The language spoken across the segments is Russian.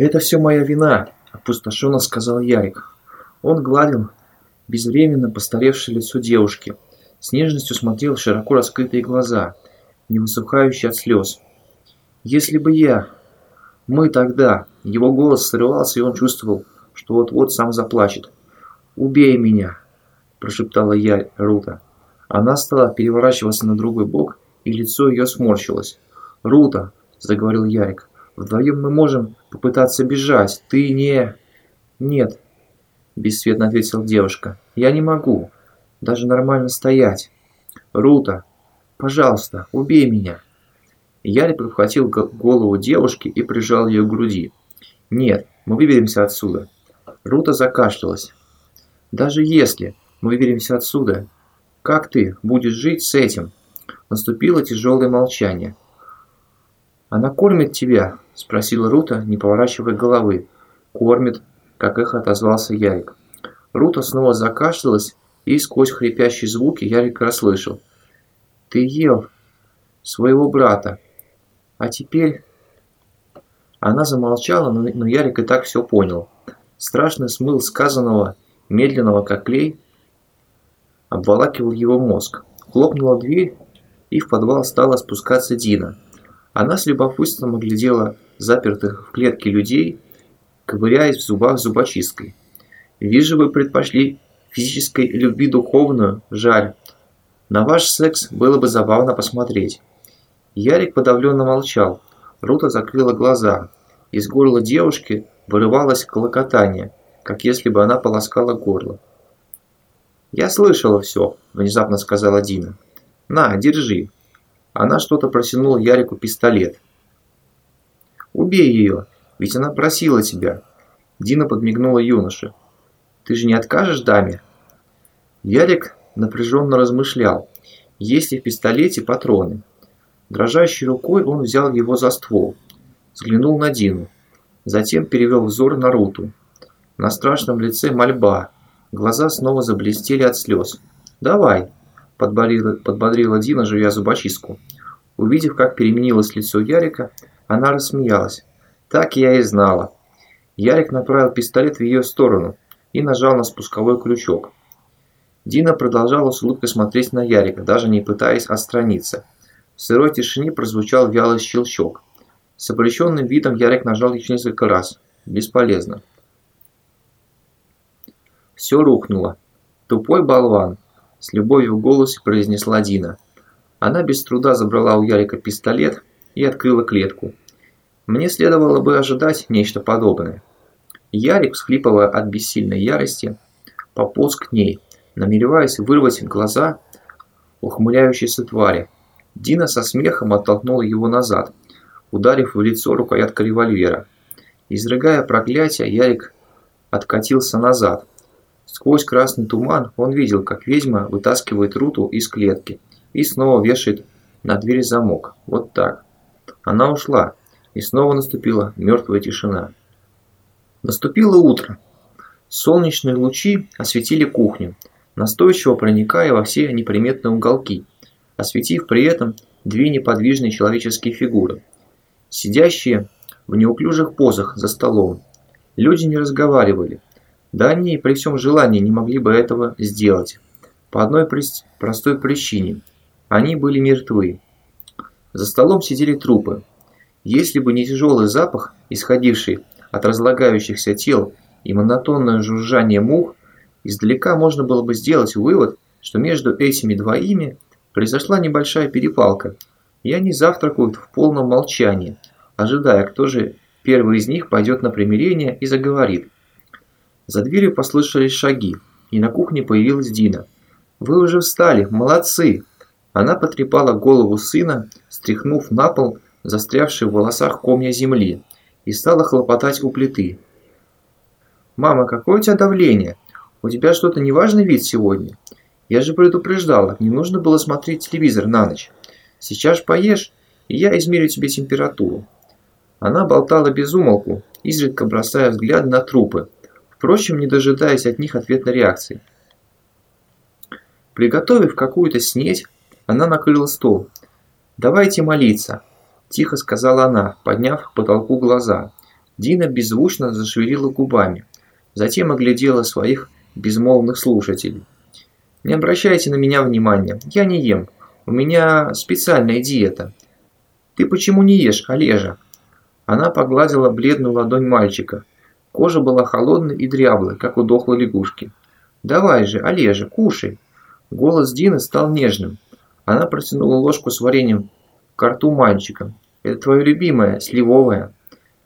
«Это все моя вина», – опустошенно сказал Ярик. Он гладил безвременно постаревшее лицо девушки, с нежностью смотрел в широко раскрытые глаза, не высыхающие от слез. «Если бы я... Мы тогда...» Его голос срывался, и он чувствовал, что вот-вот сам заплачет. «Убей меня!» – прошептала я Рута. Она стала переворачиваться на другой бок, и лицо ее сморщилось. «Рута!» – заговорил Ярик. «Вдвоем мы можем попытаться бежать. Ты не...» «Нет», – бесцветно ответила девушка. «Я не могу. Даже нормально стоять. Рута, пожалуйста, убей меня!» Ярик подхватил голову девушки и прижал ее к груди. «Нет, мы выберемся отсюда». Рута закашлялась. «Даже если мы выберемся отсюда, как ты будешь жить с этим?» Наступило тяжелое молчание. «Она кормит тебя?» – спросила Рута, не поворачивая головы. «Кормит», – как эхо отозвался Ярик. Рута снова закашлялась, и сквозь хрипящие звуки Ярик расслышал. «Ты ел своего брата, а теперь...» Она замолчала, но Ярик и так все понял. Страшный смыл сказанного, медленного как клей, обволакивал его мозг. Хлопнула дверь, и в подвал стала спускаться Дина. Она с любопытством оглядела запертых в клетке людей, ковыряясь в зубах зубочисткой. «Вижу, вы предпочли физической любви духовную, жаль. На ваш секс было бы забавно посмотреть». Ярик подавленно молчал. Рута закрыла глаза. Из горла девушки вырывалось клокотание, как если бы она полоскала горло. «Я слышала все», – внезапно сказала Дина. «На, держи». Она что-то протянула Ярику пистолет. «Убей ее, ведь она просила тебя». Дина подмигнула юноше. «Ты же не откажешь даме?» Ярик напряженно размышлял, есть ли в пистолете патроны. Дрожащей рукой он взял его за ствол, взглянул на Дину, затем перевел взор на Руту. На страшном лице мольба, глаза снова заблестели от слез. «Давай!» – подбодрила, подбодрила Дина, жуя зубочистку. Увидев, как переменилось лицо Ярика, она рассмеялась. «Так я и знала!» Ярик направил пистолет в ее сторону и нажал на спусковой крючок. Дина продолжала с улыбкой смотреть на Ярика, даже не пытаясь отстраниться – в сырой тишине прозвучал вялый щелчок. С обреченным видом Ярик нажал еще несколько раз. Бесполезно. Все рухнуло. Тупой болван. С любовью в голосе произнесла Дина. Она без труда забрала у Ярика пистолет и открыла клетку. Мне следовало бы ожидать нечто подобное. Ярик, всхлипывая от бессильной ярости, пополз к ней, намереваясь вырвать глаза ухмыляющейся твари, Дина со смехом оттолкнула его назад, ударив в лицо рукояткой револьвера. Изрыгая проклятие, Ярик откатился назад. Сквозь красный туман он видел, как ведьма вытаскивает Руту из клетки и снова вешает на дверь замок. Вот так. Она ушла, и снова наступила мертвая тишина. Наступило утро. Солнечные лучи осветили кухню, настойчиво проникая во все неприметные уголки – осветив при этом две неподвижные человеческие фигуры, сидящие в неуклюжих позах за столом. Люди не разговаривали, да они и при всем желании не могли бы этого сделать. По одной простой причине – они были мертвы. За столом сидели трупы. Если бы не тяжелый запах, исходивший от разлагающихся тел и монотонное жужжание мух, издалека можно было бы сделать вывод, что между этими двоими – Произошла небольшая перепалка, и они завтракают в полном молчании, ожидая, кто же первый из них пойдет на примирение и заговорит. За дверью послышались шаги, и на кухне появилась Дина. «Вы уже встали, молодцы!» Она потрепала голову сына, стряхнув на пол застрявшие в волосах комья земли, и стала хлопотать у плиты. «Мама, какое у тебя давление? У тебя что-то неважный вид сегодня?» Я же предупреждала, не нужно было смотреть телевизор на ночь. Сейчас поешь, и я измерю тебе температуру. Она болтала без умолку, изредка бросая взгляд на трупы, впрочем, не дожидаясь от них ответной реакции. Приготовив какую-то снеть, она накрыла стол. «Давайте молиться», – тихо сказала она, подняв к потолку глаза. Дина беззвучно зашевелила губами. Затем оглядела своих безмолвных слушателей. «Не обращайте на меня внимания, я не ем. У меня специальная диета». «Ты почему не ешь, Олежа?» Она погладила бледную ладонь мальчика. Кожа была холодной и дряблой, как у дохлой лягушки. «Давай же, Олежа, кушай!» Голос Дины стал нежным. Она протянула ложку с вареньем к рту мальчика. «Это твое любимое, сливовое».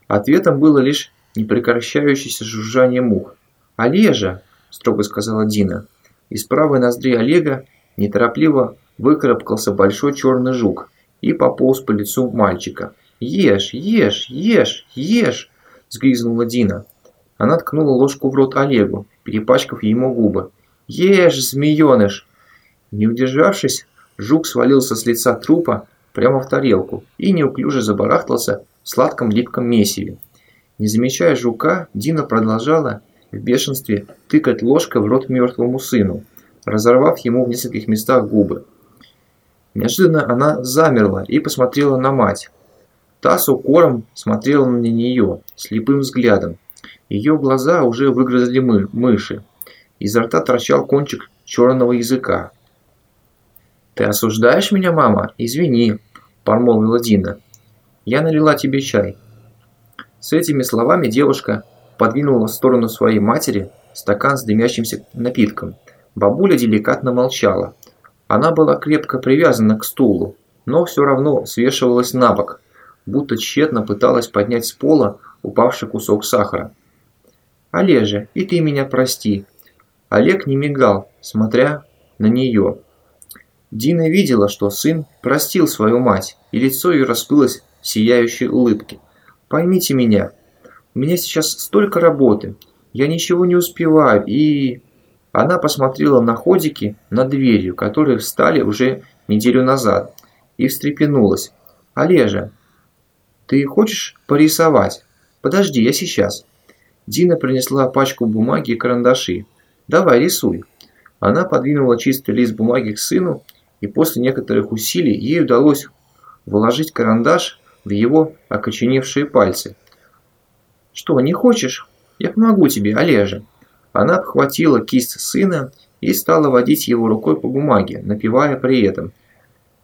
Ответом было лишь непрекращающееся жужжание мух. «Олежа!» – строго сказала Дина. Из правой ноздри Олега неторопливо выкарабкался большой черный жук и пополз по лицу мальчика. «Ешь, ешь, ешь, ешь!» – сгрызнула Дина. Она ткнула ложку в рот Олегу, перепачкав ему губы. «Ешь, змееныш!» Не удержавшись, жук свалился с лица трупа прямо в тарелку и неуклюже забарахтался в сладком липком месиве. Не замечая жука, Дина продолжала в бешенстве тыкать ложкой в рот мертвому сыну, разорвав ему в нескольких местах губы. Неожиданно она замерла и посмотрела на мать. Та с укором смотрела на нее слепым взглядом. Ее глаза уже выгрызли мы, мыши. Изо рта торчал кончик черного языка. «Ты осуждаешь меня, мама? Извини», – промолвила Дина. «Я налила тебе чай». С этими словами девушка подвинула в сторону своей матери стакан с дымящимся напитком. Бабуля деликатно молчала. Она была крепко привязана к стулу, но все равно свешивалась на бок, будто тщетно пыталась поднять с пола упавший кусок сахара. «Олежа, и ты меня прости». Олег не мигал, смотря на нее. Дина видела, что сын простил свою мать, и лицо ее расплылось в сияющей улыбке. «Поймите меня, у меня сейчас столько работы, я ничего не успеваю, и...» Она посмотрела на ходики над дверью, которые встали уже неделю назад, и встрепенулась. «Олежа, ты хочешь порисовать? Подожди, я сейчас». Дина принесла пачку бумаги и карандаши. «Давай, рисуй». Она подвинула чистый лист бумаги к сыну и после некоторых усилий ей удалось вложить карандаш в его окоченевшие пальцы. «Что, не хочешь? Я помогу тебе, Олежа». Она обхватила кисть сына и стала водить его рукой по бумаге, напевая при этом.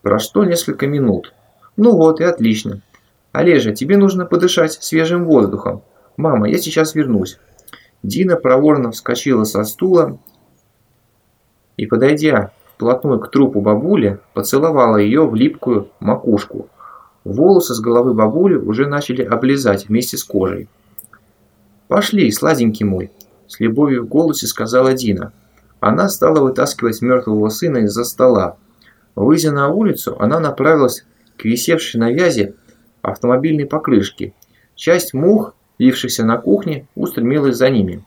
Прошло несколько минут. «Ну вот и отлично. Олежа, тебе нужно подышать свежим воздухом. Мама, я сейчас вернусь». Дина проворно вскочила со стула и, подойдя вплотную к трупу бабули, поцеловала ее в липкую макушку. Волосы с головы бабули уже начали облизать вместе с кожей. «Пошли, сладенький мой», – с любовью в голосе сказала Дина. Она стала вытаскивать мертвого сына из-за стола. Выйдя на улицу, она направилась к висевшей на вязи автомобильной покрышке. Часть мух, лившихся на кухне, устремилась за ними.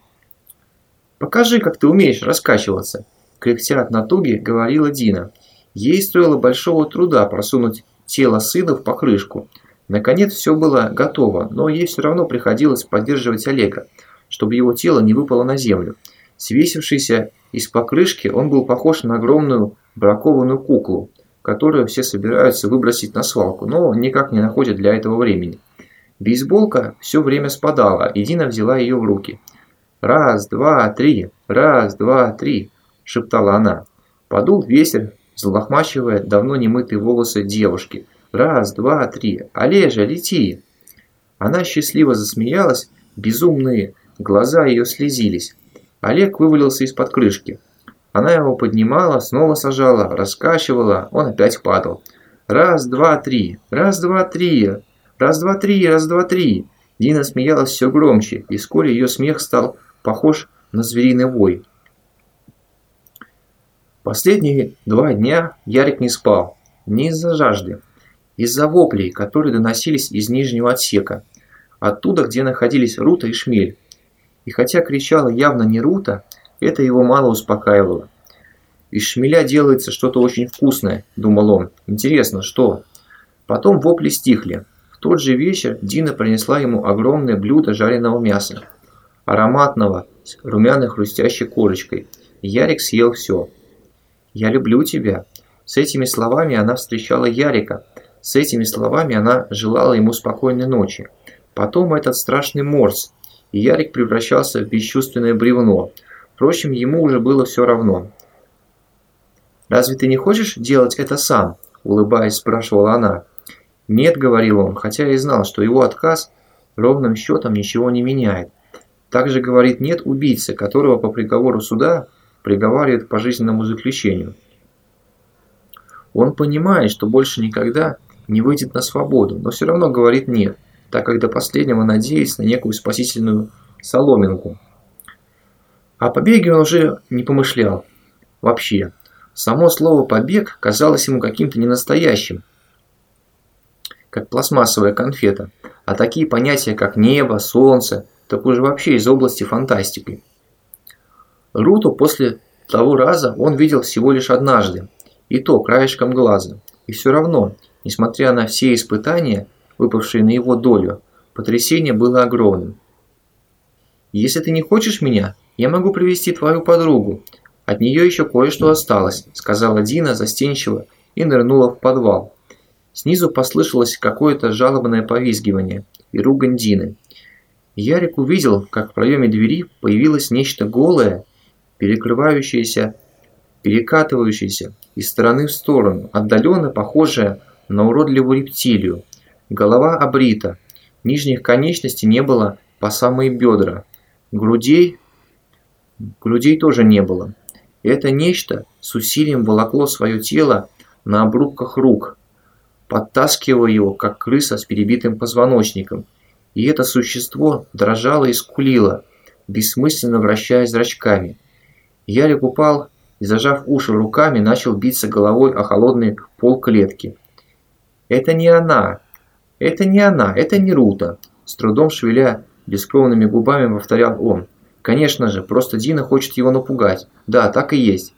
«Покажи, как ты умеешь раскачиваться», кряхтя от натуги, говорила Дина. Ей стоило большого труда просунуть тело сына в покрышку. Наконец все было готово, но ей все равно приходилось поддерживать Олега, чтобы его тело не выпало на землю. Свесившийся из покрышки, он был похож на огромную бракованную куклу, которую все собираются выбросить на свалку, но никак не находят для этого времени. Бейсболка все время спадала, и Дина взяла ее в руки. Раз, два, три, раз, два, три. – шептала она. Подул ветер, залохмачивая давно немытые волосы девушки. «Раз, два, три! Олежа, лети!» Она счастливо засмеялась, безумные глаза ее слезились. Олег вывалился из-под крышки. Она его поднимала, снова сажала, раскачивала, он опять падал. «Раз, два, три! Раз, два, три! Раз, два, три! Раз, два, три!» Дина смеялась все громче, и вскоре ее смех стал похож на звериный вой. Последние два дня Ярик не спал. Не из-за жажды. Из-за воплей, которые доносились из нижнего отсека. Оттуда, где находились Рута и Шмель. И хотя кричала явно не Рута, это его мало успокаивало. Из шмеля делается что-то очень вкусное, думал он. Интересно, что? Потом вопли стихли. В тот же вечер Дина принесла ему огромное блюдо жареного мяса. Ароматного, с румяной хрустящей корочкой. Ярик съел все. «Я люблю тебя». С этими словами она встречала Ярика. С этими словами она желала ему спокойной ночи. Потом этот страшный морс, и Ярик превращался в бесчувственное бревно. Впрочем, ему уже было все равно. «Разве ты не хочешь делать это сам?» – улыбаясь, спрашивала она. «Нет», – говорил он, хотя и знал, что его отказ ровным счетом ничего не меняет. Также говорит «нет» убийце, которого по приговору суда приговаривают к пожизненному заключению. Он понимает, что больше никогда не выйдет на свободу, но все равно говорит «нет», так как до последнего надеется на некую спасительную соломинку. О побеге он уже не помышлял. Вообще. Само слово «побег» казалось ему каким-то ненастоящим, как пластмассовая конфета, а такие понятия, как небо, солнце, так уже вообще из области фантастики. Руту после того раза он видел всего лишь однажды, и то краешком глаза. И все равно, несмотря на все испытания, выпавшие на его долю, потрясение было огромным. «Если ты не хочешь меня, я могу привести твою подругу. От нее еще кое-что осталось», – сказала Дина застенчиво и нырнула в подвал. Снизу послышалось какое-то жалобное повизгивание и ругань Дины. Ярик увидел, как в проеме двери появилось нечто голое, перекрывающееся, перекатывающееся из стороны в сторону, отдаленно похожее на уродливую рептилию. Голова обрита, нижних конечностей не было по самые бедра, грудей, грудей тоже не было. Это нечто с усилием волокло свое тело на обрубках рук, подтаскивая его, как крыса с перебитым позвоночником. И это существо дрожало и скулило, бессмысленно вращая зрачками. Ярик упал и, зажав уши руками, начал биться головой о холодный пол клетки. «Это не она! Это не она! Это не Рута!» С трудом шевеля бескровными губами повторял он. «Конечно же, просто Дина хочет его напугать. Да, так и есть».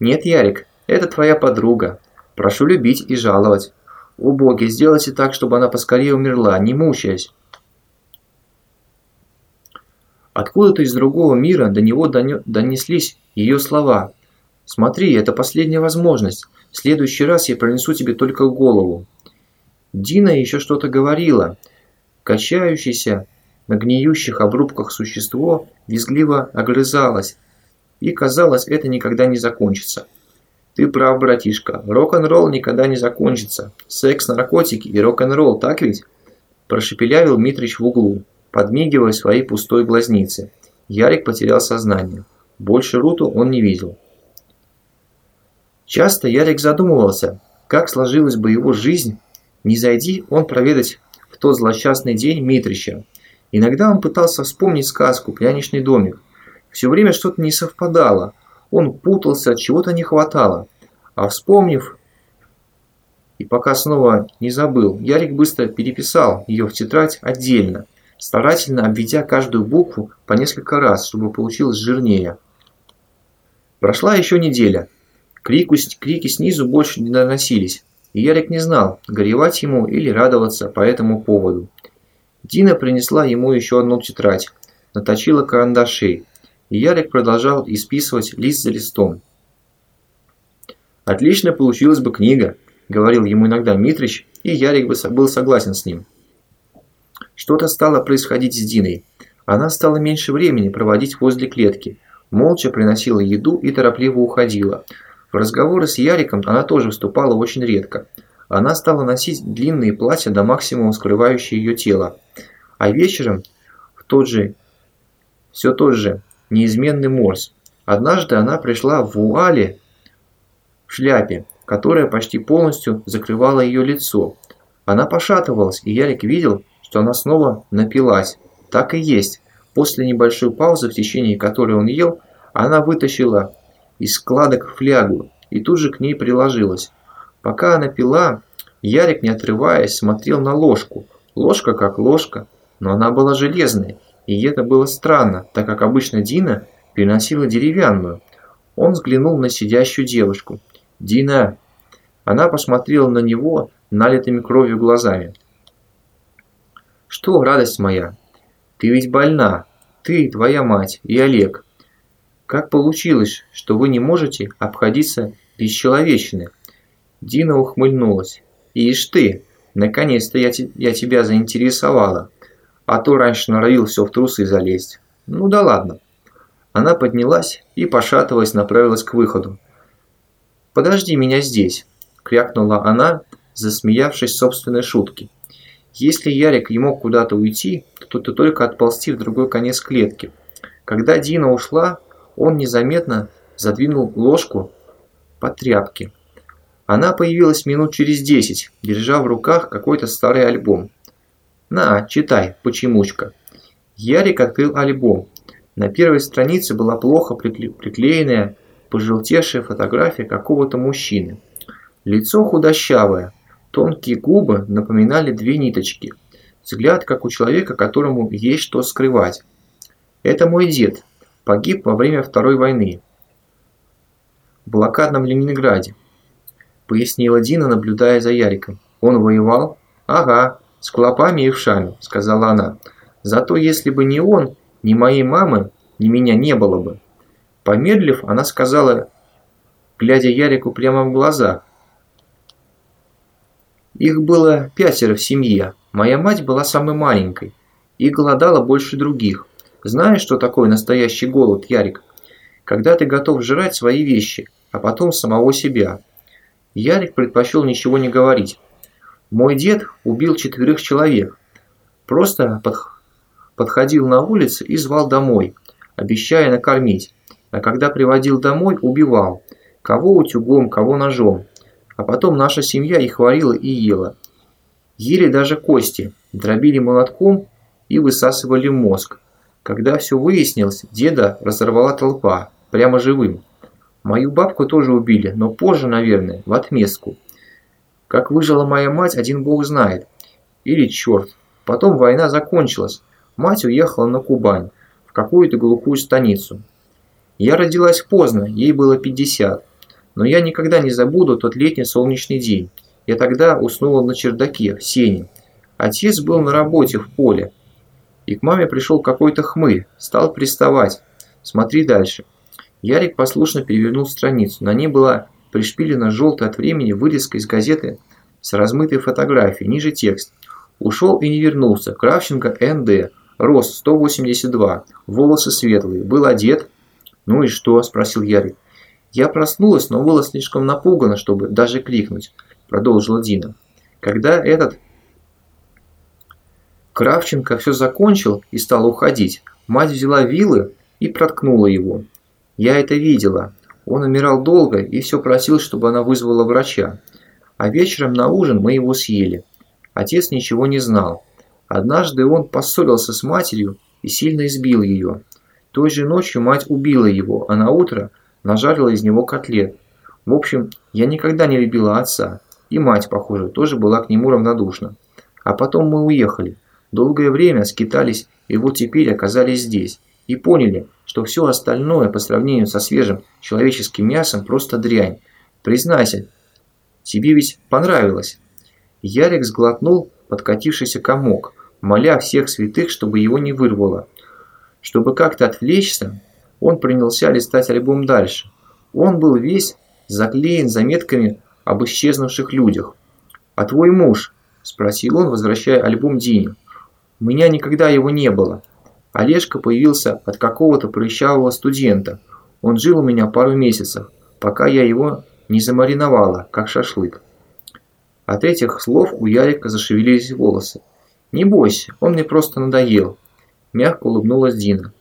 «Нет, Ярик, это твоя подруга. Прошу любить и жаловать. О боги, сделайте так, чтобы она поскорее умерла, не мучаясь». Откуда-то из другого мира до него донеслись ее слова. «Смотри, это последняя возможность. В следующий раз я пронесу тебе только голову». Дина еще что-то говорила. Качающееся на гниющих обрубках существо визгливо огрызалось. И казалось, это никогда не закончится. Ты прав, братишка. Рок-н-ролл никогда не закончится. Секс, наркотики и рок-н-ролл, так ведь? Прошепелявил Митрич в углу, подмигивая своей пустой глазнице. Ярик потерял сознание. Больше Руту он не видел. Часто Ярик задумывался, как сложилась бы его жизнь, не зайди он проведать в тот злосчастный день Митрича. Иногда он пытался вспомнить сказку «Пряничный домик». Все время что-то не совпадало, он путался, чего-то не хватало. А вспомнив, и пока снова не забыл, Ярик быстро переписал ее в тетрадь отдельно, старательно обведя каждую букву по несколько раз, чтобы получилось жирнее. Прошла еще неделя. Крику, крики снизу больше не доносились, и Ярик не знал, горевать ему или радоваться по этому поводу. Дина принесла ему еще одну тетрадь, наточила карандаши, и Ярик продолжал исписывать лист за листом. «Отлично получилась бы книга», – говорил ему иногда Митрич, и Ярик был согласен с ним. Что-то стало происходить с Диной. Она стала меньше времени проводить возле клетки – молча приносила еду и торопливо уходила. В разговоры с Яриком она тоже вступала очень редко. Она стала носить длинные платья до максимума скрывающие ее тело. А вечером в тот же, все тот же неизменный морс. Однажды она пришла в вуале в шляпе, которая почти полностью закрывала ее лицо. Она пошатывалась, и Ярик видел, что она снова напилась. Так и есть. После небольшой паузы, в течение которой он ел, она вытащила из складок флягу и тут же к ней приложилась. Пока она пила, Ярик, не отрываясь, смотрел на ложку. Ложка как ложка, но она была железной, и это было странно, так как обычно Дина переносила деревянную. Он взглянул на сидящую девушку. «Дина!» Она посмотрела на него налитыми кровью глазами. «Что, радость моя? Ты ведь больна, ты, твоя мать и Олег. Как получилось, что вы не можете обходиться без человечины? Дина ухмыльнулась. Ишь ты, наконец-то я, я тебя заинтересовала. а то раньше норовил все в трусы залезть. Ну да ладно. Она поднялась и, пошатываясь, направилась к выходу. «Подожди меня здесь!» – крякнула она, засмеявшись собственной шутки. Если Ярик и мог куда-то уйти, то, то только отползти в другой конец клетки. Когда Дина ушла, он незаметно задвинул ложку по тряпке. Она появилась минут через десять, держа в руках какой-то старый альбом. «На, читай, почемучка». Ярик открыл альбом. На первой странице была плохо приклеенная, пожелтевшая фотография какого-то мужчины. Лицо худощавое, тонкие губы напоминали две ниточки. Взгляд, как у человека, которому есть что скрывать. «Это мой дед. Погиб во время Второй войны. В блокадном Ленинграде», – пояснила Дина, наблюдая за Яриком. «Он воевал?» «Ага, с клопами и вшами», – сказала она. «Зато если бы не он, ни моей мамы, ни меня не было бы». Помедлив, она сказала, глядя Ярику прямо в глаза. Их было пятеро в семье. Моя мать была самой маленькой и голодала больше других. Знаешь, что такое настоящий голод, Ярик? Когда ты готов жрать свои вещи, а потом самого себя. Ярик предпочел ничего не говорить. Мой дед убил четверых человек. Просто под... подходил на улице и звал домой, обещая накормить. А когда приводил домой, убивал. Кого утюгом, кого ножом. А потом наша семья их варила и ела. Ели даже кости, дробили молотком и высасывали мозг. Когда все выяснилось, деда разорвала толпа, прямо живым. Мою бабку тоже убили, но позже, наверное, в отместку. Как выжила моя мать, один бог знает. Или черт. Потом война закончилась. Мать уехала на Кубань, в какую-то глухую станицу. Я родилась поздно, ей было 50. Но я никогда не забуду тот летний солнечный день. Я тогда уснула на чердаке, в сене. Отец был на работе в поле. И к маме пришел какой-то хмырь, стал приставать. Смотри дальше. Ярик послушно перевернул страницу. На ней была пришпилена желтая от времени вырезка из газеты с размытой фотографией. Ниже текст. Ушел и не вернулся. Кравченко Н.Д. Рост 182. Волосы светлые. Был одет. Ну и что? Спросил Ярик. «Я проснулась, но была слишком напугана, чтобы даже крикнуть», – продолжила Дина. Когда этот Кравченко все закончил и стал уходить, мать взяла вилы и проткнула его. Я это видела. Он умирал долго и все просил, чтобы она вызвала врача. А вечером на ужин мы его съели. Отец ничего не знал. Однажды он поссорился с матерью и сильно избил ее. Той же ночью мать убила его, а на утро нажарила из него котлет. В общем, я никогда не любила отца. И мать, похоже, тоже была к нему равнодушна. А потом мы уехали. Долгое время скитались, и вот теперь оказались здесь. И поняли, что все остальное по сравнению со свежим человеческим мясом просто дрянь. Признайся, тебе ведь понравилось. Ярик сглотнул подкатившийся комок, моля всех святых, чтобы его не вырвало. Чтобы как-то отвлечься, он принялся листать альбом дальше. Он был весь заклеен заметками об исчезнувших людях. «А твой муж?» – спросил он, возвращая альбом Дине. «У меня никогда его не было. Олежка появился от какого-то прыщавого студента. Он жил у меня пару месяцев, пока я его не замариновала, как шашлык». От этих слов у Ярика зашевелились волосы. «Не бойся, он мне просто надоел», – мягко улыбнулась Дина.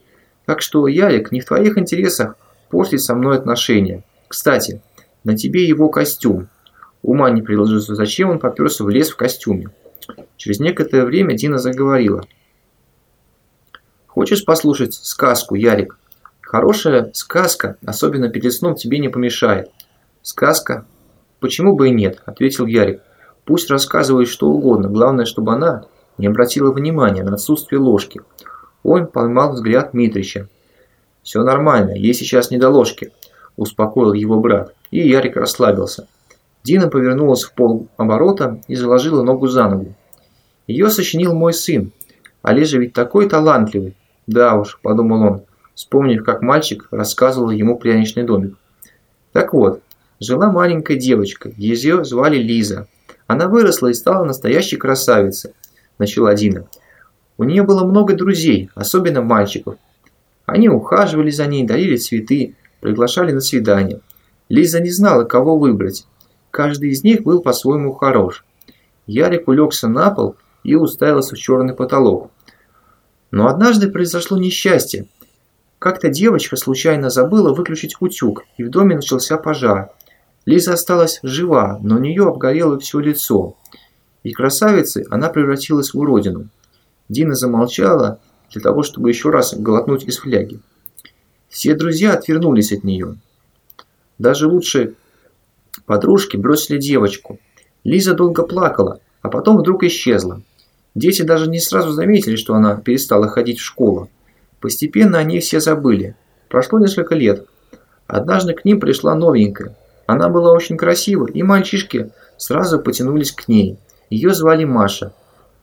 Так что, Ярик, не в твоих интересах портить со мной отношения. Кстати, на тебе его костюм. Ума не приложу, зачем он поперся в лес в костюме. Через некоторое время Дина заговорила. Хочешь послушать сказку, Ярик? Хорошая сказка, особенно перед сном, тебе не помешает. Сказка? Почему бы и нет, ответил Ярик. Пусть рассказывает что угодно, главное, чтобы она не обратила внимания на отсутствие ложки. Он поймал взгляд Митрича. «Все нормально, ей сейчас не до ложки», – успокоил его брат, и Ярик расслабился. Дина повернулась в пол оборота и заложила ногу за ногу. «Ее сочинил мой сын. Олежа ведь такой талантливый». «Да уж», – подумал он, вспомнив, как мальчик рассказывал ему пряничный домик. Так вот, жила маленькая девочка, ее звали Лиза. Она выросла и стала настоящей красавицей, начала Дина. У нее было много друзей, особенно мальчиков. Они ухаживали за ней, дарили цветы, приглашали на свидание. Лиза не знала, кого выбрать. Каждый из них был по-своему хорош. Ярик улегся на пол и уставился в черный потолок. Но однажды произошло несчастье. Как-то девочка случайно забыла выключить утюг, и в доме начался пожар. Лиза осталась жива, но у нее обгорело все лицо. И красавицей она превратилась в уродину. Дина замолчала для того, чтобы еще раз глотнуть из фляги. Все друзья отвернулись от нее. Даже лучшие подружки бросили девочку. Лиза долго плакала, а потом вдруг исчезла. Дети даже не сразу заметили, что она перестала ходить в школу. Постепенно они все забыли. Прошло несколько лет. Однажды к ним пришла новенькая. Она была очень красива, и мальчишки сразу потянулись к ней. Ее звали Маша.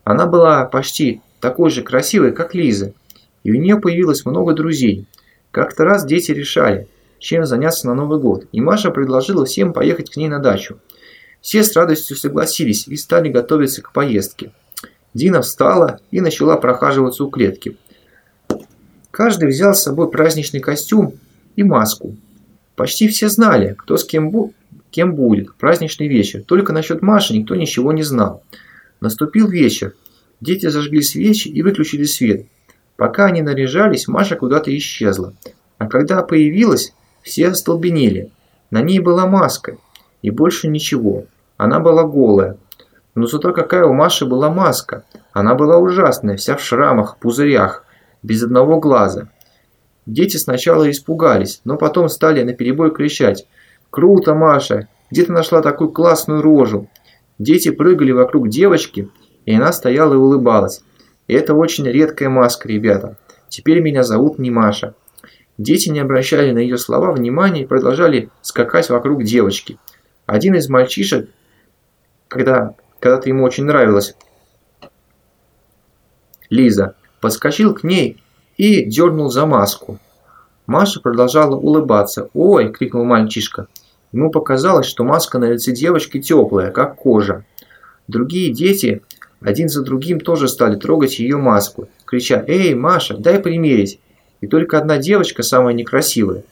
Она была почти такой же красивой, как Лиза. И у нее появилось много друзей. Как-то раз дети решали, чем заняться на Новый год, и Маша предложила всем поехать к ней на дачу. Все с радостью согласились и стали готовиться к поездке. Дина встала и начала прохаживаться у клетки. Каждый взял с собой праздничный костюм и маску. Почти все знали, кто с кем, бу кем будет праздничный вечер. Только насчет Маши никто ничего не знал. Наступил вечер. Дети зажгли свечи и выключили свет. Пока они наряжались, Маша куда-то исчезла. А когда появилась, все остолбенели. На ней была маска. И больше ничего. Она была голая. Но зато какая у Маши была маска. Она была ужасная, вся в шрамах, пузырях, без одного глаза. Дети сначала испугались, но потом стали наперебой кричать. «Круто, Маша! Где ты нашла такую классную рожу?» Дети прыгали вокруг девочки, и она стояла и улыбалась. И это очень редкая маска, ребята. Теперь меня зовут не Маша. Дети не обращали на ее слова внимания и продолжали скакать вокруг девочки. Один из мальчишек, когда когда-то ему очень нравилась Лиза, подскочил к ней и дернул за маску. Маша продолжала улыбаться. «Ой!» – крикнул мальчишка. Ему показалось, что маска на лице девочки теплая, как кожа. Другие дети один за другим тоже стали трогать ее маску, крича «Эй, Маша, дай примерить!» И только одна девочка, самая некрасивая,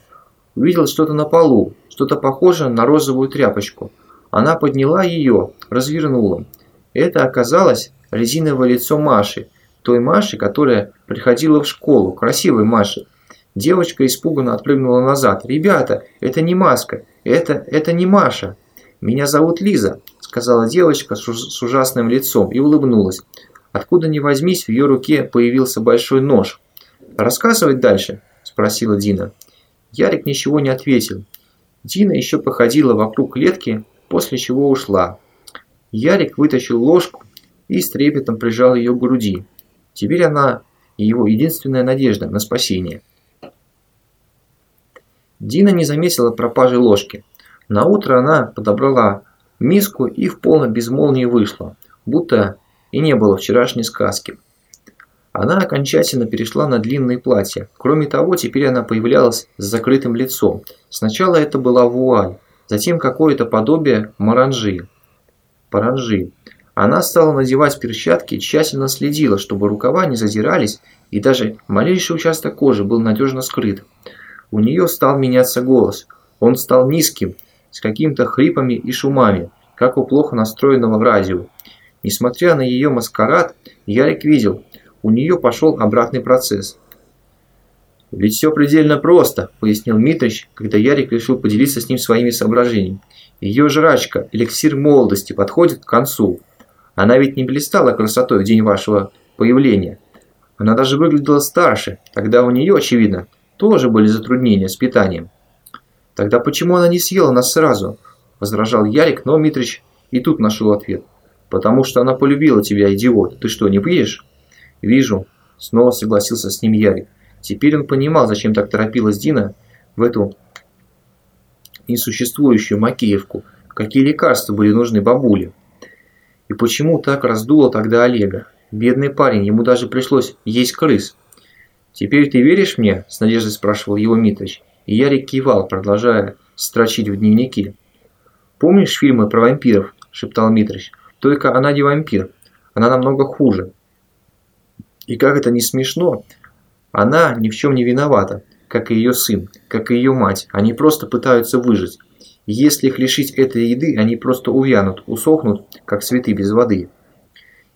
увидела что-то на полу, что-то похожее на розовую тряпочку – она подняла ее, развернула. Это оказалось резиновое лицо Маши, той Маши, которая приходила в школу, красивой Маши. Девочка испуганно отпрыгнула назад. «Ребята, это не маска, это, это не Маша. Меня зовут Лиза», сказала девочка с, ужасным лицом и улыбнулась. Откуда ни возьмись, в ее руке появился большой нож. «Рассказывать дальше?» – спросила Дина. Ярик ничего не ответил. Дина еще походила вокруг клетки, после чего ушла. Ярик вытащил ложку и с трепетом прижал ее к груди. Теперь она его единственная надежда на спасение. Дина не заметила пропажи ложки. На утро она подобрала миску и в полном безмолвии вышла, будто и не было вчерашней сказки. Она окончательно перешла на длинные платья. Кроме того, теперь она появлялась с закрытым лицом. Сначала это была вуаль, затем какое-то подобие маранжи. Паранжи. Она стала надевать перчатки и тщательно следила, чтобы рукава не задирались и даже малейший участок кожи был надежно скрыт. У нее стал меняться голос. Он стал низким, с какими-то хрипами и шумами, как у плохо настроенного радио. Несмотря на ее маскарад, Ярик видел, у нее пошел обратный процесс. «Ведь все предельно просто», – пояснил Митрич, когда Ярик решил поделиться с ним своими соображениями. «Ее жрачка, эликсир молодости, подходит к концу. Она ведь не блистала красотой в день вашего появления. Она даже выглядела старше, тогда у нее, очевидно, тоже были затруднения с питанием». «Тогда почему она не съела нас сразу?» – возражал Ярик, но Митрич и тут нашел ответ. «Потому что она полюбила тебя, идиот. Ты что, не видишь?» «Вижу», – снова согласился с ним Ярик. Теперь он понимал, зачем так торопилась Дина в эту несуществующую Макеевку, какие лекарства были нужны бабуле. И почему так раздуло тогда Олега? Бедный парень, ему даже пришлось есть крыс. «Теперь ты веришь мне?» – с надеждой спрашивал его Митрич. И Ярик кивал, продолжая строчить в дневнике. «Помнишь фильмы про вампиров?» – шептал Митрич. «Только она не вампир. Она намного хуже. И как это не смешно, она ни в чем не виновата, как и ее сын, как и ее мать. Они просто пытаются выжить. Если их лишить этой еды, они просто увянут, усохнут, как цветы без воды.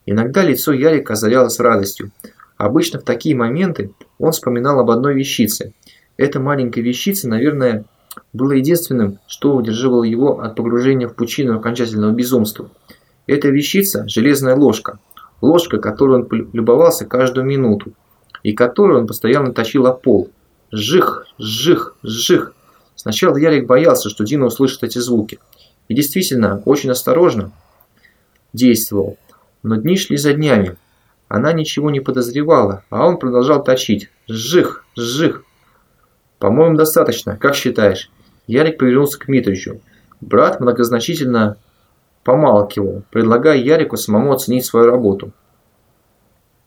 Иногда лицо Ярика озарялось радостью. Обычно в такие моменты он вспоминал об одной вещице. Эта маленькая вещица, наверное, было единственным, что удерживало его от погружения в пучину окончательного безумства. Эта вещица – железная ложка. Ложка, которой он любовался каждую минуту, и которую он постоянно тащил о пол. Жих, жих, жих. Сначала Ярик боялся, что Дина услышит эти звуки. И действительно, очень осторожно действовал. Но дни шли за днями. Она ничего не подозревала, а он продолжал точить. Жих, жих. По-моему, достаточно. Как считаешь? Ярик повернулся к Митричу. Брат многозначительно помалкивал, предлагая Ярику самому оценить свою работу.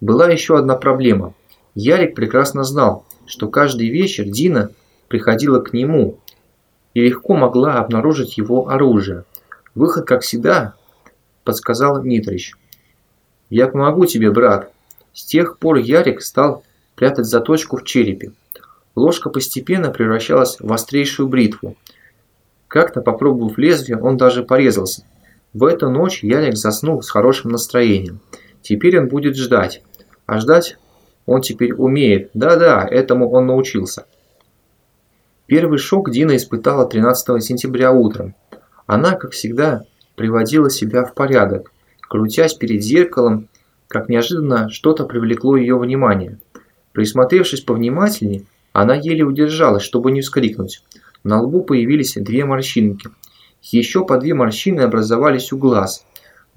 Была еще одна проблема. Ярик прекрасно знал, что каждый вечер Дина приходила к нему и легко могла обнаружить его оружие. Выход, как всегда, подсказал Митрич. «Я помогу тебе, брат». С тех пор Ярик стал прятать заточку в черепе. Ложка постепенно превращалась в острейшую бритву. Как-то попробовав лезвие, он даже порезался. В эту ночь Ярик заснул с хорошим настроением. Теперь он будет ждать. А ждать он теперь умеет. Да-да, этому он научился. Первый шок Дина испытала 13 сентября утром. Она, как всегда, приводила себя в порядок, крутясь перед зеркалом, как неожиданно что-то привлекло ее внимание. Присмотревшись повнимательнее, она еле удержалась, чтобы не вскрикнуть. На лбу появились две морщинки. Еще по две морщины образовались у глаз.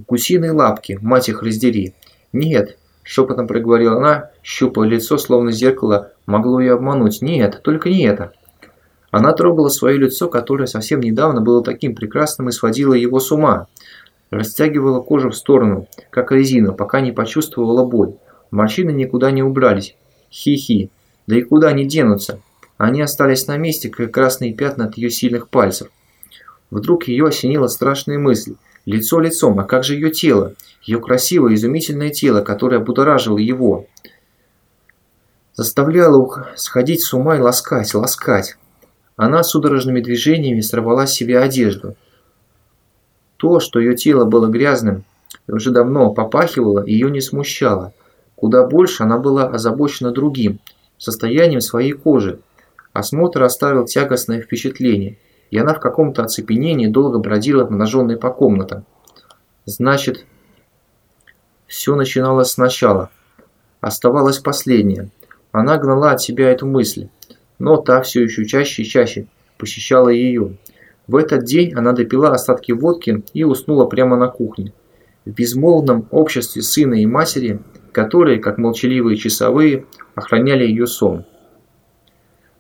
Гусиные лапки, мать их раздери. Нет, шепотом проговорила она, щупая лицо, словно зеркало могло ее обмануть. Нет, только не это. Она трогала свое лицо, которое совсем недавно было таким прекрасным и сводило его с ума. Растягивала кожу в сторону, как резину, пока не почувствовала боль. Морщины никуда не убрались. Хи-хи. Да и куда они денутся? Они остались на месте, как красные пятна от ее сильных пальцев. Вдруг ее осенила страшная мысль. Лицо лицом, а как же ее тело? Ее красивое, изумительное тело, которое будоражило его. Заставляло сходить с ума и ласкать, ласкать. Она судорожными движениями сорвала с себя одежду. То, что ее тело было грязным и уже давно попахивало, ее не смущало. Куда больше она была озабочена другим, состоянием своей кожи. Осмотр оставил тягостное впечатление, и она в каком-то оцепенении долго бродила обнаженной по комнатам. Значит, все начиналось сначала. Оставалось последнее. Она гнала от себя эту мысль но та все еще чаще и чаще посещала ее. В этот день она допила остатки водки и уснула прямо на кухне. В безмолвном обществе сына и матери, которые, как молчаливые часовые, охраняли ее сон.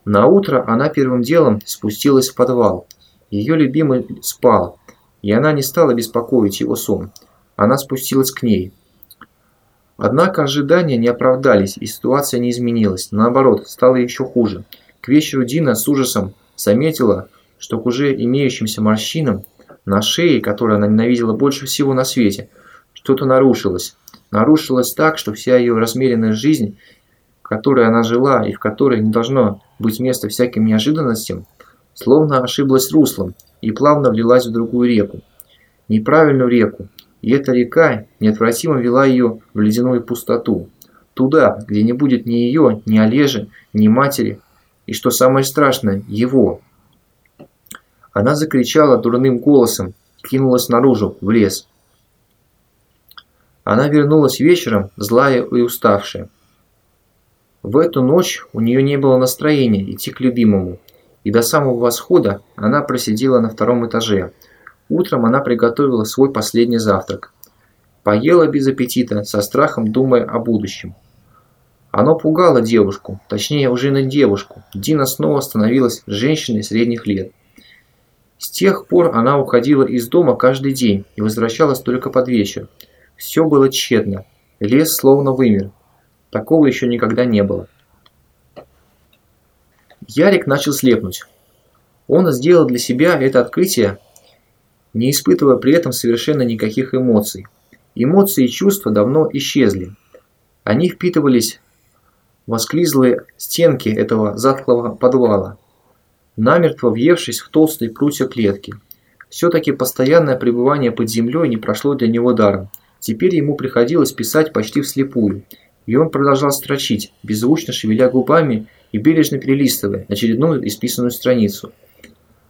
На утро она первым делом спустилась в подвал. Ее любимый спал, и она не стала беспокоить его сон. Она спустилась к ней. Однако ожидания не оправдались, и ситуация не изменилась. Наоборот, стало еще хуже. К вечеру Дина с ужасом заметила, что к уже имеющимся морщинам на шее, которую она ненавидела больше всего на свете, что-то нарушилось. Нарушилось так, что вся ее размеренная жизнь, в которой она жила и в которой не должно быть места всяким неожиданностям, словно ошиблась руслом и плавно влилась в другую реку. Неправильную реку. И эта река неотвратимо вела ее в ледяную пустоту. Туда, где не будет ни ее, ни Олежи, ни матери, и что самое страшное, его. Она закричала дурным голосом кинулась наружу, в лес. Она вернулась вечером, злая и уставшая. В эту ночь у нее не было настроения идти к любимому, и до самого восхода она просидела на втором этаже. Утром она приготовила свой последний завтрак. Поела без аппетита, со страхом думая о будущем. Оно пугало девушку, точнее уже на девушку. Дина снова становилась женщиной средних лет. С тех пор она уходила из дома каждый день и возвращалась только под вечер. Все было тщетно. Лес словно вымер. Такого еще никогда не было. Ярик начал слепнуть. Он сделал для себя это открытие, не испытывая при этом совершенно никаких эмоций. Эмоции и чувства давно исчезли. Они впитывались в осклизлые стенки этого затхлого подвала, намертво въевшись в толстые прутья клетки. Все-таки постоянное пребывание под землей не прошло для него даром. Теперь ему приходилось писать почти вслепую, и он продолжал строчить, беззвучно шевеля губами и бережно перелистывая очередную исписанную страницу.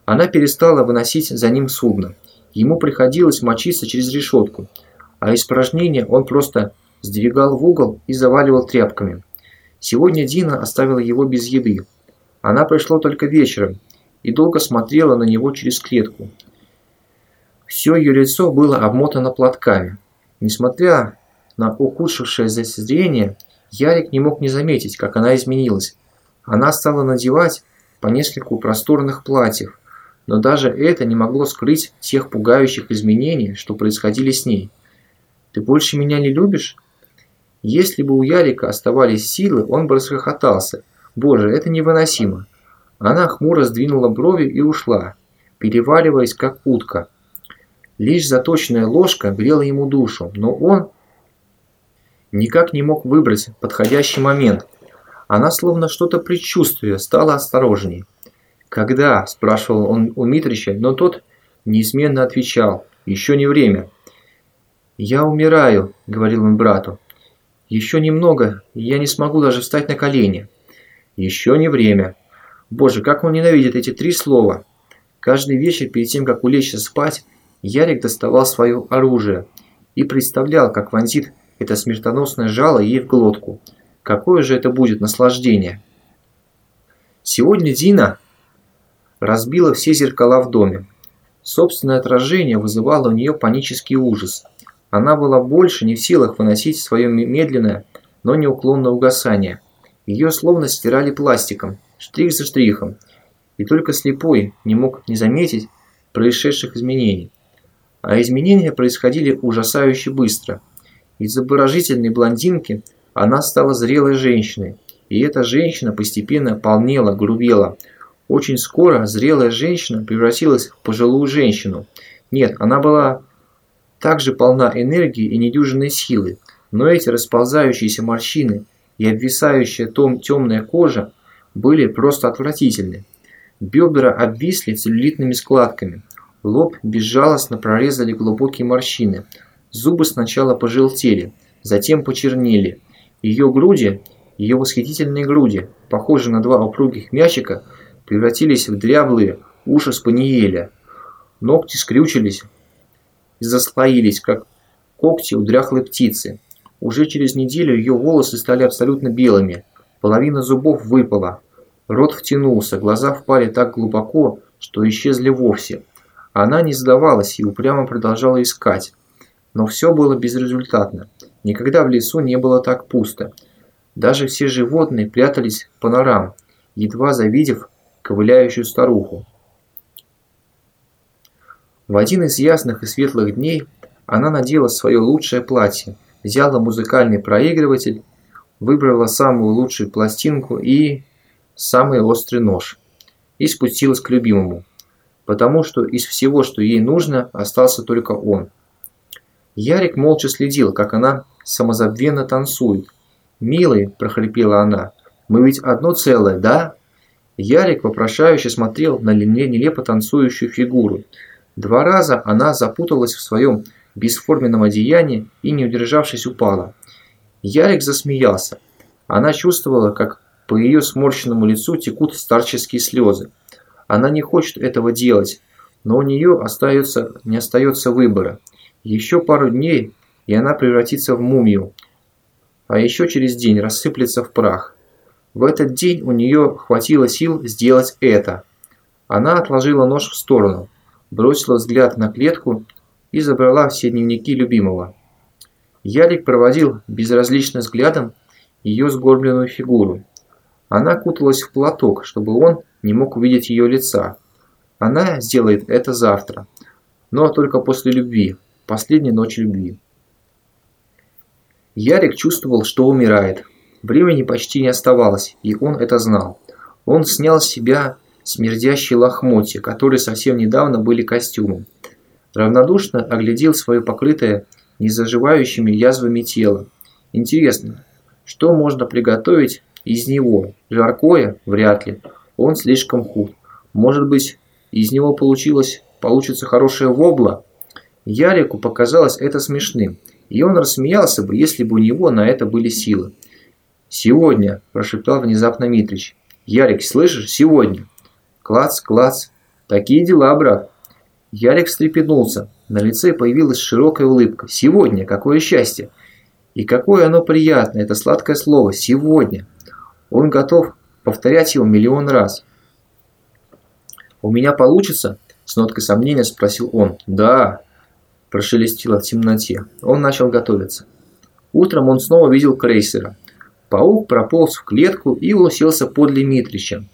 Она перестала выносить за ним судно. Ему приходилось мочиться через решетку, а испражнения он просто сдвигал в угол и заваливал тряпками. Сегодня Дина оставила его без еды. Она пришла только вечером и долго смотрела на него через клетку. Все ее лицо было обмотано платками. Несмотря на ухудшившееся зрение, Ярик не мог не заметить, как она изменилась. Она стала надевать по нескольку просторных платьев, но даже это не могло скрыть тех пугающих изменений, что происходили с ней. «Ты больше меня не любишь?» Если бы у Ярика оставались силы, он бы расхохотался. «Боже, это невыносимо!» Она хмуро сдвинула брови и ушла, переваливаясь как утка. Лишь заточенная ложка грела ему душу, но он никак не мог выбрать подходящий момент. Она словно что-то предчувствуя, стала осторожней. «Когда?» – спрашивал он у Митрича, но тот неизменно отвечал «Еще не время». «Я умираю», – говорил он брату. «Еще немного, и я не смогу даже встать на колени». «Еще не время». Боже, как он ненавидит эти три слова. Каждый вечер перед тем, как улечься спать, Ярик доставал свое оружие и представлял, как вонзит это смертоносное жало ей в глотку. Какое же это будет наслаждение. Сегодня Дина разбила все зеркала в доме. Собственное отражение вызывало у нее панический ужас. Она была больше не в силах выносить свое медленное, но неуклонное угасание. Ее словно стирали пластиком, штрих за штрихом, и только слепой не мог не заметить происшедших изменений. А изменения происходили ужасающе быстро. Из обворожительной блондинки она стала зрелой женщиной, и эта женщина постепенно полнела, грубела, очень скоро зрелая женщина превратилась в пожилую женщину. Нет, она была также полна энергии и недюжинной силы, но эти расползающиеся морщины и обвисающая том темная кожа были просто отвратительны. Бедра обвисли целлюлитными складками, лоб безжалостно прорезали глубокие морщины, зубы сначала пожелтели, затем почернели. Ее груди, ее восхитительные груди, похожие на два упругих мячика, превратились в дряблые уши спаниеля. Ногти скрючились и заслоились, как когти у дряхлой птицы. Уже через неделю ее волосы стали абсолютно белыми, половина зубов выпала, рот втянулся, глаза впали так глубоко, что исчезли вовсе. Она не сдавалась и упрямо продолжала искать. Но все было безрезультатно. Никогда в лесу не было так пусто. Даже все животные прятались по норам, едва завидев ковыляющую старуху. В один из ясных и светлых дней она надела свое лучшее платье, взяла музыкальный проигрыватель, выбрала самую лучшую пластинку и самый острый нож и спустилась к любимому, потому что из всего, что ей нужно, остался только он. Ярик молча следил, как она самозабвенно танцует. «Милый», – прохрипела она, – «мы ведь одно целое, да?» Ярик вопрошающе смотрел на нелепо танцующую фигуру. Два раза она запуталась в своем бесформенном одеянии и, не удержавшись, упала. Ярик засмеялся. Она чувствовала, как по ее сморщенному лицу текут старческие слезы. Она не хочет этого делать, но у нее остается, не остается выбора. Еще пару дней, и она превратится в мумию, а еще через день рассыплется в прах. В этот день у нее хватило сил сделать это. Она отложила нож в сторону, бросила взгляд на клетку и забрала все дневники любимого. Ярик проводил безразличным взглядом ее сгорбленную фигуру. Она куталась в платок, чтобы он не мог увидеть ее лица. Она сделает это завтра, но только после любви, последней ночи любви. Ярик чувствовал, что умирает. Времени почти не оставалось, и он это знал. Он снял с себя смердящие лохмотья, которые совсем недавно были костюмом. Равнодушно оглядел свое покрытое незаживающими язвами тело. Интересно, Что можно приготовить из него? Жаркое? Вряд ли. Он слишком худ. Может быть, из него получилось, получится хорошая вобла? Ярику показалось это смешным, и он рассмеялся бы, если бы у него на это были силы. «Сегодня», – прошептал внезапно Митрич. «Ярик, слышишь? Сегодня». Клац, клац. Такие дела, брат. Ярик встрепенулся. На лице появилась широкая улыбка. Сегодня, какое счастье! И какое оно приятное, это сладкое слово «сегодня». Он готов повторять его миллион раз. «У меня получится?» – с ноткой сомнения спросил он. «Да», – прошелестело в темноте. Он начал готовиться. Утром он снова видел крейсера. Паук прополз в клетку и уселся подле Митрича.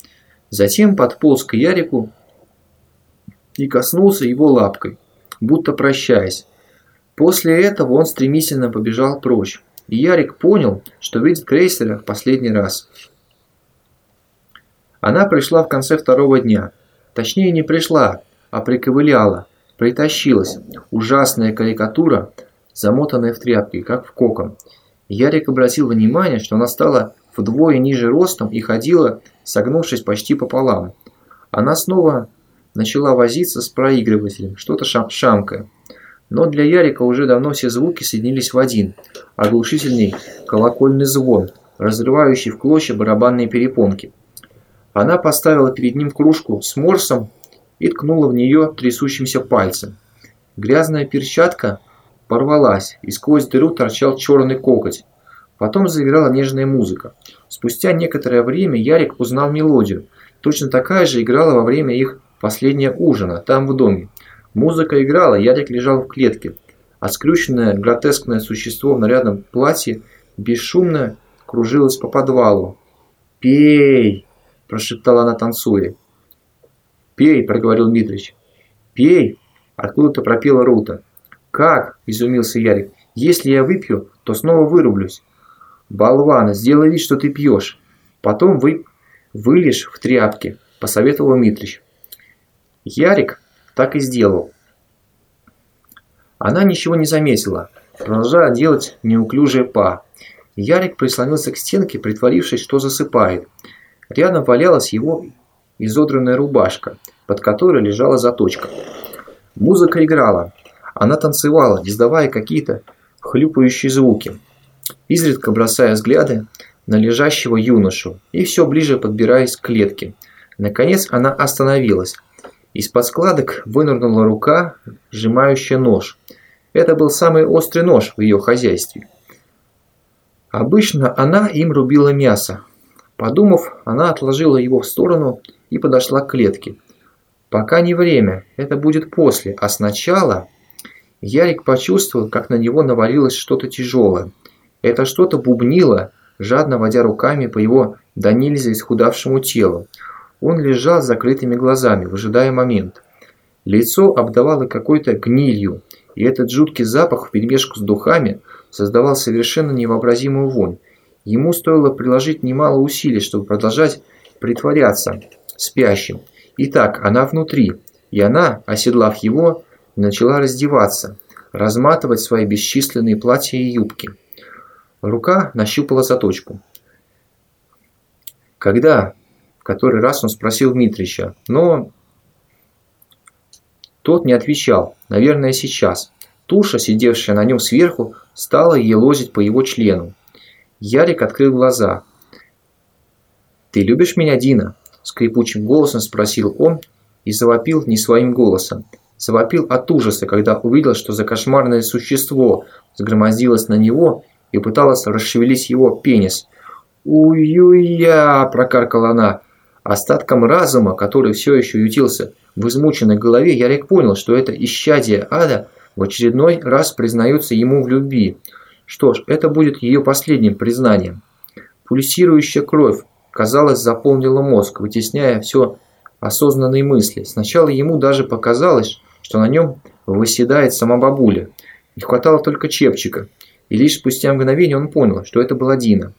Затем подполз к Ярику и коснулся его лапкой, будто прощаясь. После этого он стремительно побежал прочь, и Ярик понял, что видит крейсера в последний раз. Она пришла в конце второго дня. Точнее, не пришла, а приковыляла, притащилась. Ужасная карикатура, замотанная в тряпки, как в кокон. Ярик обратил внимание, что она стала вдвое ниже ростом и ходила, согнувшись почти пополам. Она снова начала возиться с проигрывателем, что-то шам шамкая. Но для Ярика уже давно все звуки соединились в один, оглушительный колокольный звон, разрывающий в клочья барабанные перепонки. Она поставила перед ним кружку с морсом и ткнула в нее трясущимся пальцем. Грязная перчатка порвалась, и сквозь дыру торчал черный коготь. Потом заиграла нежная музыка. Спустя некоторое время Ярик узнал мелодию. Точно такая же играла во время их последнего ужина, там в доме. Музыка играла, Ярик лежал в клетке. А скрюченное гротескное существо в нарядном платье бесшумно кружилось по подвалу. «Пей!» – прошептала она, танцуя. «Пей!» – проговорил Дмитрич. «Пей!» – откуда-то пропела Рута. «Как?» – изумился Ярик. «Если я выпью, то снова вырублюсь». «Болван, сделай вид, что ты пьешь. Потом вы вылишь в тряпке», – посоветовал Митрич. Ярик так и сделал. Она ничего не заметила, продолжая делать неуклюжие па. Ярик прислонился к стенке, притворившись, что засыпает. Рядом валялась его изодранная рубашка, под которой лежала заточка. Музыка играла. Она танцевала, издавая какие-то хлюпающие звуки изредка бросая взгляды на лежащего юношу и все ближе подбираясь к клетке. Наконец она остановилась. Из-под складок вынырнула рука, сжимающая нож. Это был самый острый нож в ее хозяйстве. Обычно она им рубила мясо. Подумав, она отложила его в сторону и подошла к клетке. Пока не время, это будет после, а сначала... Ярик почувствовал, как на него навалилось что-то тяжелое. Это что-то бубнило, жадно водя руками по его до нельзя исхудавшему телу. Он лежал с закрытыми глазами, выжидая момент. Лицо обдавало какой-то гнилью, и этот жуткий запах вперемешку с духами создавал совершенно невообразимую вонь. Ему стоило приложить немало усилий, чтобы продолжать притворяться спящим. Итак, она внутри, и она, оседлав его, начала раздеваться, разматывать свои бесчисленные платья и юбки. Рука нащупала заточку. Когда? В который раз он спросил Дмитрича, но тот не отвечал. Наверное, сейчас. Туша, сидевшая на нем сверху, стала елозить по его члену. Ярик открыл глаза. «Ты любишь меня, Дина?» Скрипучим голосом спросил он и завопил не своим голосом. Завопил от ужаса, когда увидел, что за кошмарное существо сгромоздилось на него и пыталась расшевелить его пенис. «Уй-юй-я!» – прокаркала она. Остатком разума, который все еще ютился в измученной голове, Ярик понял, что это исчадие ада в очередной раз признается ему в любви. Что ж, это будет ее последним признанием. Пульсирующая кровь, казалось, заполнила мозг, вытесняя все осознанные мысли. Сначала ему даже показалось, что на нем выседает сама бабуля. Не хватало только чепчика. И лишь спустя мгновение он понял, что это была Дина.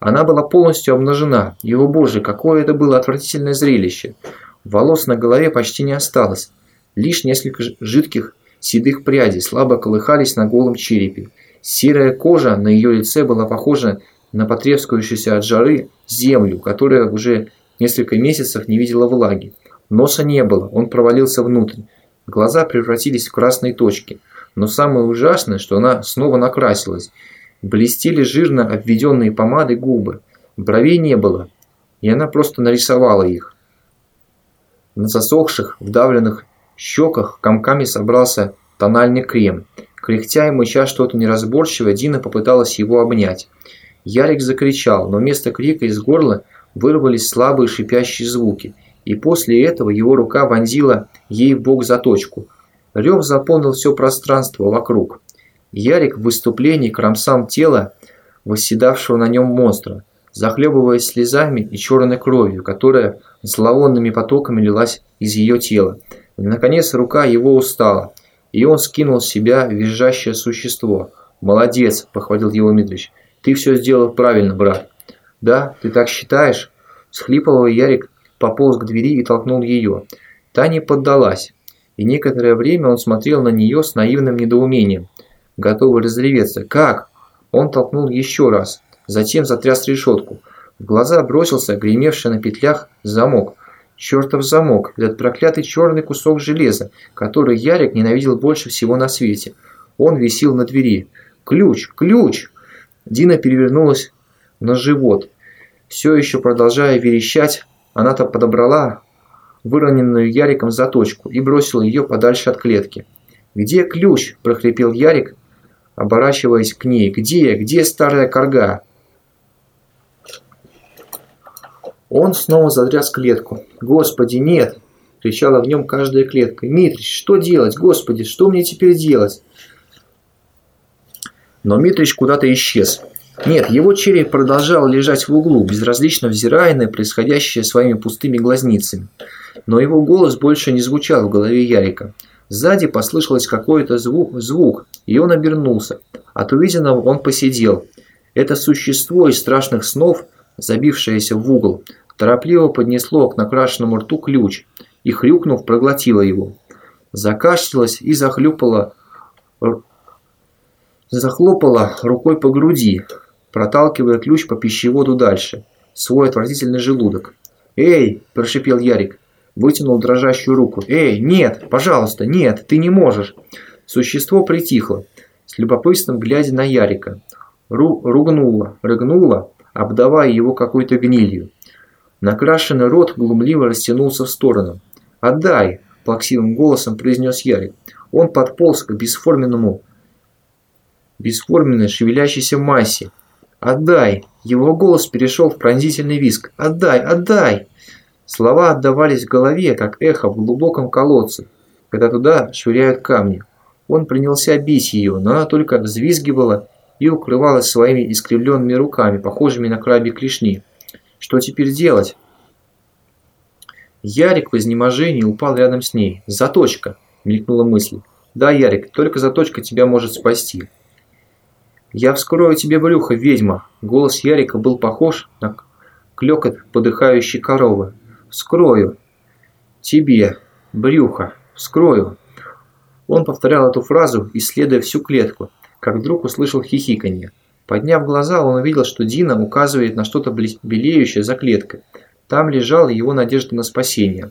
Она была полностью обнажена. Его боже, какое это было отвратительное зрелище. Волос на голове почти не осталось. Лишь несколько жидких седых прядей слабо колыхались на голом черепе. Серая кожа на ее лице была похожа на потрескавшуюся от жары землю, которая уже несколько месяцев не видела влаги. Носа не было, он провалился внутрь. Глаза превратились в красные точки. Но самое ужасное, что она снова накрасилась. Блестели жирно обведенные помадой губы. Бровей не было, и она просто нарисовала их. На засохших, вдавленных щеках комками собрался тональный крем. Кряхтя и мыча что-то неразборчивое, Дина попыталась его обнять. Ярик закричал, но вместо крика из горла вырвались слабые шипящие звуки, и после этого его рука вонзила ей в бок заточку. Рев заполнил все пространство вокруг. Ярик в выступлении кромсал тело восседавшего на нем монстра, захлебываясь слезами и черной кровью, которая зловонными потоками лилась из ее тела. И, наконец рука его устала, и он скинул с себя визжащее существо. «Молодец!» – похвалил его Митрич. «Ты все сделал правильно, брат». «Да, ты так считаешь?» Схлипывая, Ярик пополз к двери и толкнул ее. Та не поддалась, и некоторое время он смотрел на нее с наивным недоумением, готовый разреветься. «Как?» Он толкнул еще раз, затем затряс решетку. В глаза бросился гремевший на петлях замок. Чертов замок, этот проклятый черный кусок железа, который Ярик ненавидел больше всего на свете. Он висел на двери. «Ключ! Ключ!» Дина перевернулась на живот. Все еще продолжая верещать, она-то подобрала выроненную Яриком заточку и бросила ее подальше от клетки. «Где ключ?» – прохрипел Ярик, оборачиваясь к ней. «Где? Где старая корга?» Он снова затряс клетку. «Господи, нет!» – кричала в нем каждая клетка. «Митрич, что делать? Господи, что мне теперь делать?» Но Митрич куда-то исчез. Нет, его череп продолжал лежать в углу, безразлично взирая на происходящее своими пустыми глазницами. Но его голос больше не звучал в голове Ярика. Сзади послышалось какой-то звук, звук, и он обернулся. От увиденного он посидел. Это существо из страшных снов, забившееся в угол, торопливо поднесло к накрашенному рту ключ и, хрюкнув, проглотило его. Закашлялось и захлюпало, захлопало рукой по груди, проталкивая ключ по пищеводу дальше, свой отвратительный желудок. «Эй!» – прошипел Ярик. Вытянул дрожащую руку. «Эй, нет! Пожалуйста, нет! Ты не можешь!» Существо притихло, с любопытством глядя на Ярика. Ру ругнуло, рыгнуло, обдавая его какой-то гнилью. Накрашенный рот глумливо растянулся в сторону. «Отдай!» – плаксивым голосом произнес Ярик. Он подполз к бесформенному, бесформенной шевелящейся массе. «Отдай!» Его голос перешел в пронзительный визг. «Отдай! Отдай!» Слова отдавались в голове, как эхо в глубоком колодце, когда туда швыряют камни. Он принялся бить ее, но она только взвизгивала и укрывалась своими искривленными руками, похожими на краби клешни. Что теперь делать? Ярик в изнеможении упал рядом с ней. «Заточка!» – мелькнула мысль. «Да, Ярик, только заточка тебя может спасти». «Я вскрою тебе брюхо, ведьма!» Голос Ярика был похож на клёкот подыхающей коровы. Вскрою. Тебе. Брюхо. Вскрою. Он повторял эту фразу, исследуя всю клетку, как вдруг услышал хихиканье. Подняв глаза, он увидел, что Дина указывает на что-то белеющее за клеткой. Там лежала его надежда на спасение.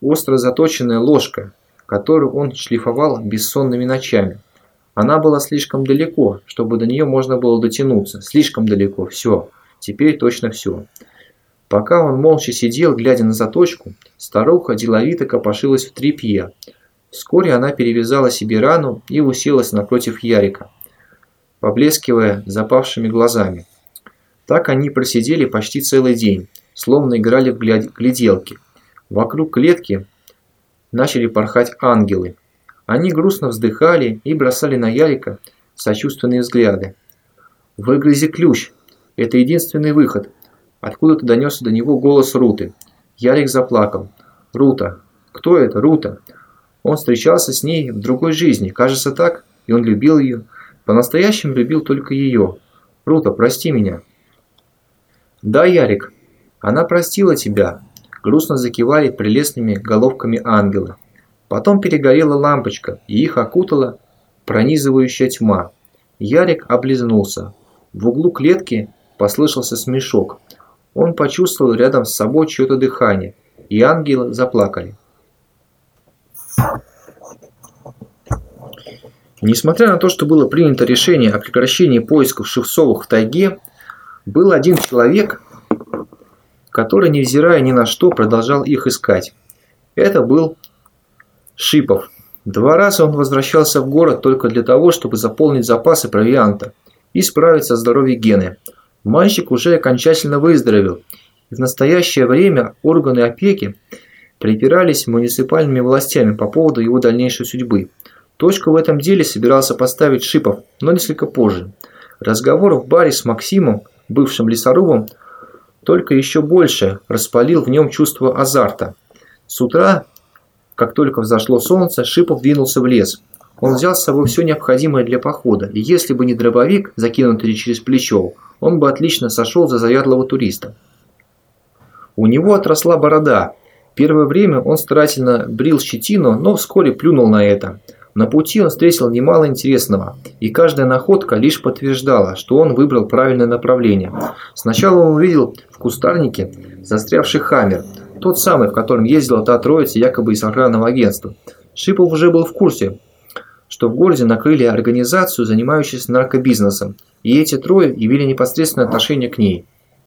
Остро заточенная ложка, которую он шлифовал бессонными ночами. Она была слишком далеко, чтобы до нее можно было дотянуться. Слишком далеко. Все. Теперь точно все. Пока он молча сидел, глядя на заточку, старуха деловито копошилась в тряпье. Вскоре она перевязала себе рану и уселась напротив Ярика, поблескивая запавшими глазами. Так они просидели почти целый день, словно играли в гляделки. Вокруг клетки начали порхать ангелы. Они грустно вздыхали и бросали на Ярика сочувственные взгляды. «Выгрызи ключ. Это единственный выход», Откуда-то донесся до него голос Руты. Ярик заплакал. «Рута! Кто это? Рута!» Он встречался с ней в другой жизни, кажется так, и он любил ее. По-настоящему любил только ее. «Рута, прости меня!» «Да, Ярик, она простила тебя!» Грустно закивали прелестными головками ангела. Потом перегорела лампочка, и их окутала пронизывающая тьма. Ярик облизнулся. В углу клетки послышался смешок. Он почувствовал рядом с собой чье-то дыхание, и ангелы заплакали. Несмотря на то, что было принято решение о прекращении поисков Шевцовых в тайге, был один человек, который, невзирая ни на что, продолжал их искать. Это был Шипов. Два раза он возвращался в город только для того, чтобы заполнить запасы провианта и справиться о здоровье Гены. Мальчик уже окончательно выздоровел, и в настоящее время органы опеки припирались муниципальными властями по поводу его дальнейшей судьбы. Точку в этом деле собирался поставить Шипов, но несколько позже. Разговор в баре с Максимом, бывшим лесорубом, только еще больше распалил в нем чувство азарта. С утра как только взошло солнце, Шипов двинулся в лес. Он взял с собой все необходимое для похода, и если бы не дробовик, закинутый через плечо, он бы отлично сошел за заядлого туриста. У него отросла борода. Первое время он старательно брил щетину, но вскоре плюнул на это. На пути он встретил немало интересного, и каждая находка лишь подтверждала, что он выбрал правильное направление. Сначала он увидел в кустарнике застрявший хаммер – тот самый, в котором ездила та троица якобы из охранного агентства. Шипов уже был в курсе, что в городе накрыли организацию, занимающуюся наркобизнесом, и эти трое имели непосредственное отношение к ней.